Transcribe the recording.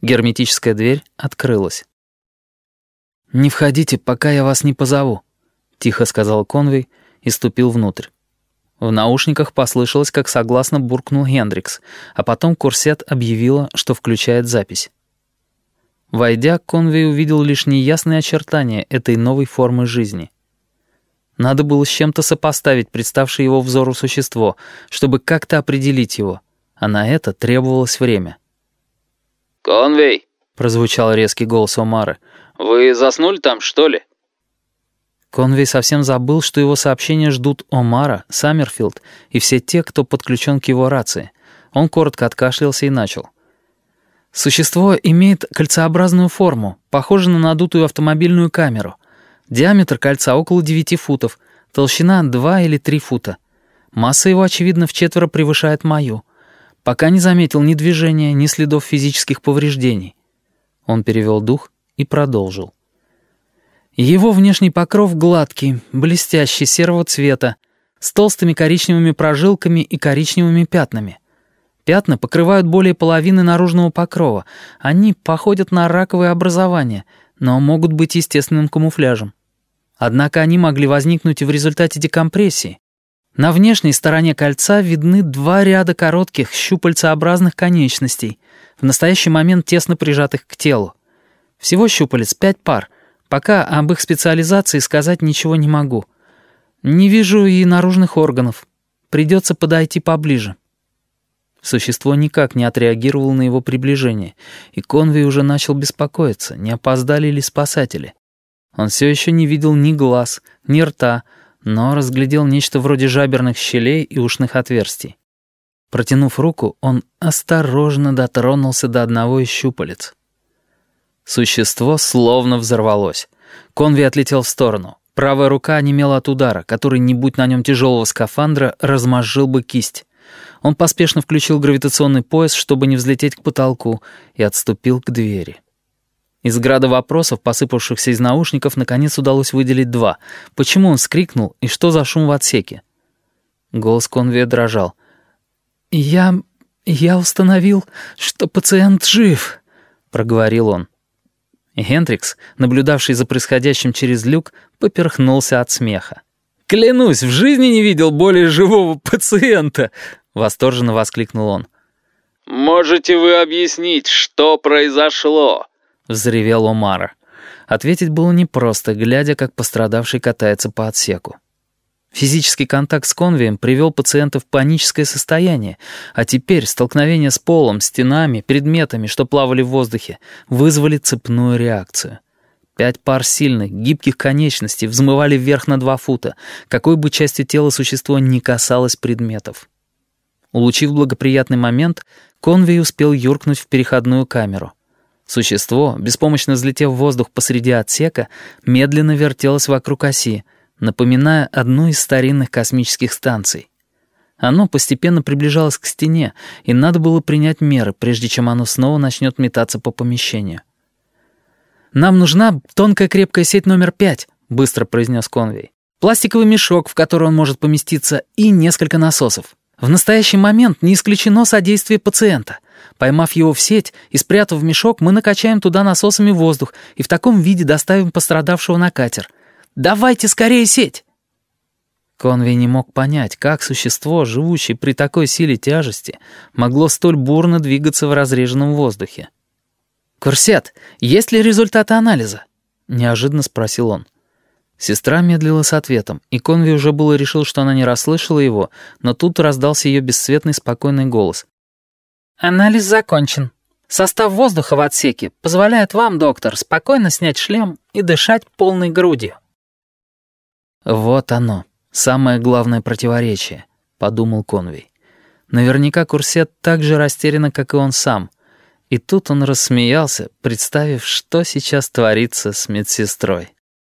Герметическая дверь открылась. «Не входите, пока я вас не позову», — тихо сказал Конвей и ступил внутрь. В наушниках послышалось, как согласно буркнул Хендрикс, а потом Курсет объявила, что включает запись. Войдя, Конвей увидел лишь неясные очертания этой новой формы жизни. Надо было с чем-то сопоставить представшее его взору существо, чтобы как-то определить его, а на это требовалось время. «Конвей!» — прозвучал резкий голос Омара. «Вы заснули там, что ли?» Конвей совсем забыл, что его сообщения ждут Омара, Саммерфилд и все те, кто подключен к его рации. Он коротко откашлялся и начал. «Существо имеет кольцеобразную форму, похожую на надутую автомобильную камеру. Диаметр кольца около 9 футов, толщина 2 или 3 фута. Масса его, очевидно, в четверо превышает мою пока не заметил ни движения, ни следов физических повреждений. Он перевел дух и продолжил. Его внешний покров гладкий, блестящий, серого цвета, с толстыми коричневыми прожилками и коричневыми пятнами. Пятна покрывают более половины наружного покрова. Они походят на раковые образования, но могут быть естественным камуфляжем. Однако они могли возникнуть и в результате декомпрессии, на внешней стороне кольца видны два ряда коротких щупальцеобразных конечностей, в настоящий момент тесно прижатых к телу. Всего щупалец пять пар. Пока об их специализации сказать ничего не могу. Не вижу и наружных органов. Придется подойти поближе. Существо никак не отреагировало на его приближение, и Конвей уже начал беспокоиться, не опоздали ли спасатели. Он все еще не видел ни глаз, ни рта, но разглядел нечто вроде жаберных щелей и ушных отверстий. Протянув руку, он осторожно дотронулся до одного из щупалец. Существо словно взорвалось. Конви отлетел в сторону. Правая рука онемела от удара, который, не будь на нем тяжелого скафандра, размозжил бы кисть. Он поспешно включил гравитационный пояс, чтобы не взлететь к потолку, и отступил к двери. Из града вопросов, посыпавшихся из наушников, наконец удалось выделить два. Почему он скрикнул и что за шум в отсеке? Голос Конвея дрожал. «Я... я установил, что пациент жив», — проговорил он. Хендрикс, наблюдавший за происходящим через люк, поперхнулся от смеха. «Клянусь, в жизни не видел более живого пациента!» — восторженно воскликнул он. «Можете вы объяснить, что произошло?» — взревел Омара. Ответить было непросто, глядя, как пострадавший катается по отсеку. Физический контакт с конвием привел пациента в паническое состояние, а теперь столкновение с полом, стенами, предметами, что плавали в воздухе, вызвали цепную реакцию. Пять пар сильных, гибких конечностей взмывали вверх на два фута, какой бы частью тела существо ни касалось предметов. Улучив благоприятный момент, Конвей успел юркнуть в переходную камеру. Существо, беспомощно взлетев в воздух посреди отсека, медленно вертелось вокруг оси, напоминая одну из старинных космических станций. Оно постепенно приближалось к стене, и надо было принять меры, прежде чем оно снова начнет метаться по помещению. «Нам нужна тонкая крепкая сеть номер пять», — быстро произнес Конвей. «Пластиковый мешок, в который он может поместиться, и несколько насосов. В настоящий момент не исключено содействие пациента. Поймав его в сеть и спрятав в мешок, мы накачаем туда насосами воздух и в таком виде доставим пострадавшего на катер. Давайте скорее сеть!» Конвей не мог понять, как существо, живущее при такой силе тяжести, могло столь бурно двигаться в разреженном воздухе. «Курсет, есть ли результаты анализа?» — неожиданно спросил он. Сестра медлила с ответом, и Конви уже было решил, что она не расслышала его, но тут раздался ее бесцветный спокойный голос. «Анализ закончен. Состав воздуха в отсеке позволяет вам, доктор, спокойно снять шлем и дышать полной грудью». «Вот оно, самое главное противоречие», — подумал Конвей. Наверняка Курсет так же растеряна, как и он сам. И тут он рассмеялся, представив, что сейчас творится с медсестрой.